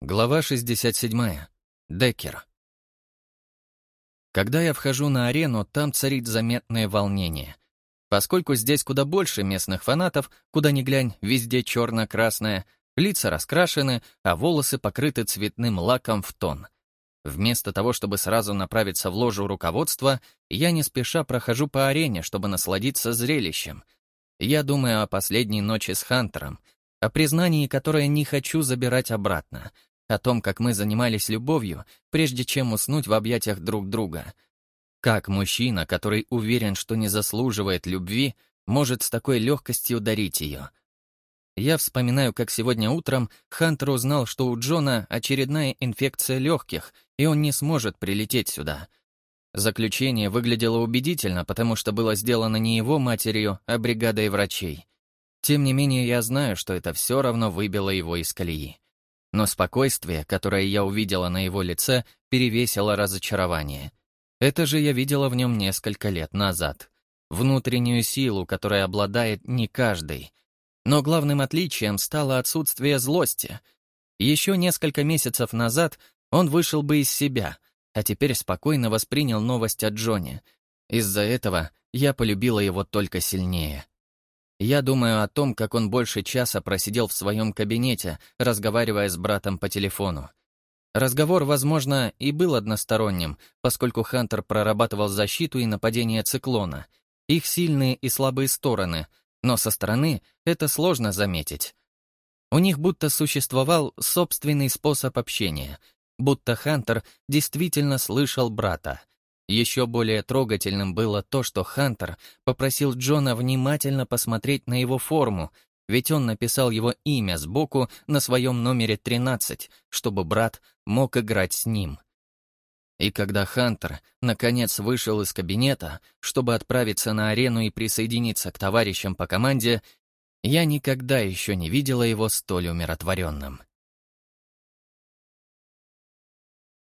Глава 67. Деккер. Когда я вхожу на арену, там царит заметное волнение. Поскольку здесь куда больше местных фанатов, куда ни глянь, везде черно-красное, лица раскрашены, а волосы покрыты цветным лаком в тон. Вместо того, чтобы сразу направиться в ложу руководства, я не спеша прохожу по арене, чтобы насладиться зрелищем. Я думаю о последней ночи с Хантером, о признании, которое не хочу забирать обратно — о том, как мы занимались любовью, прежде чем уснуть в объятиях друг друга. Как мужчина, который уверен, что не заслуживает любви, может с такой легкостью дарить ее. Я вспоминаю, как сегодня утром Хантер узнал, что у Джона очередная инфекция легких, и он не сможет прилететь сюда. Заключение выглядело убедительно, потому что было сделано не его матерью, а бригадой врачей. Тем не менее, я знаю, что это все равно выбило его из колеи. Но спокойствие, которое я увидела на его лице, перевесило разочарование. Это же я видела в нем несколько лет назад. Внутреннюю силу, которой обладает не каждый. Но главным отличием стало отсутствие злости. Еще несколько месяцев назад он вышел бы из себя, а теперь спокойно воспринял новость о Джоне. Из-за этого я полюбила его только сильнее. Я думаю о том, как он больше часа просидел в своем кабинете, разговаривая с братом по телефону. Разговор, возможно, и был односторонним, поскольку Хантер прорабатывал защиту и нападение циклона, их сильные и слабые стороны, но со стороны это сложно заметить. У них будто существовал собственный способ общения, будто Хантер действительно слышал брата. Еще более трогательным было то, что Хантер попросил Джона внимательно посмотреть на его форму, ведь он написал его имя сбоку на своем номере 13, чтобы брат мог играть с ним. И когда Хантер, наконец, вышел из кабинета, чтобы отправиться на арену и присоединиться к товарищам по команде, я никогда еще не видела его столь умиротворенным.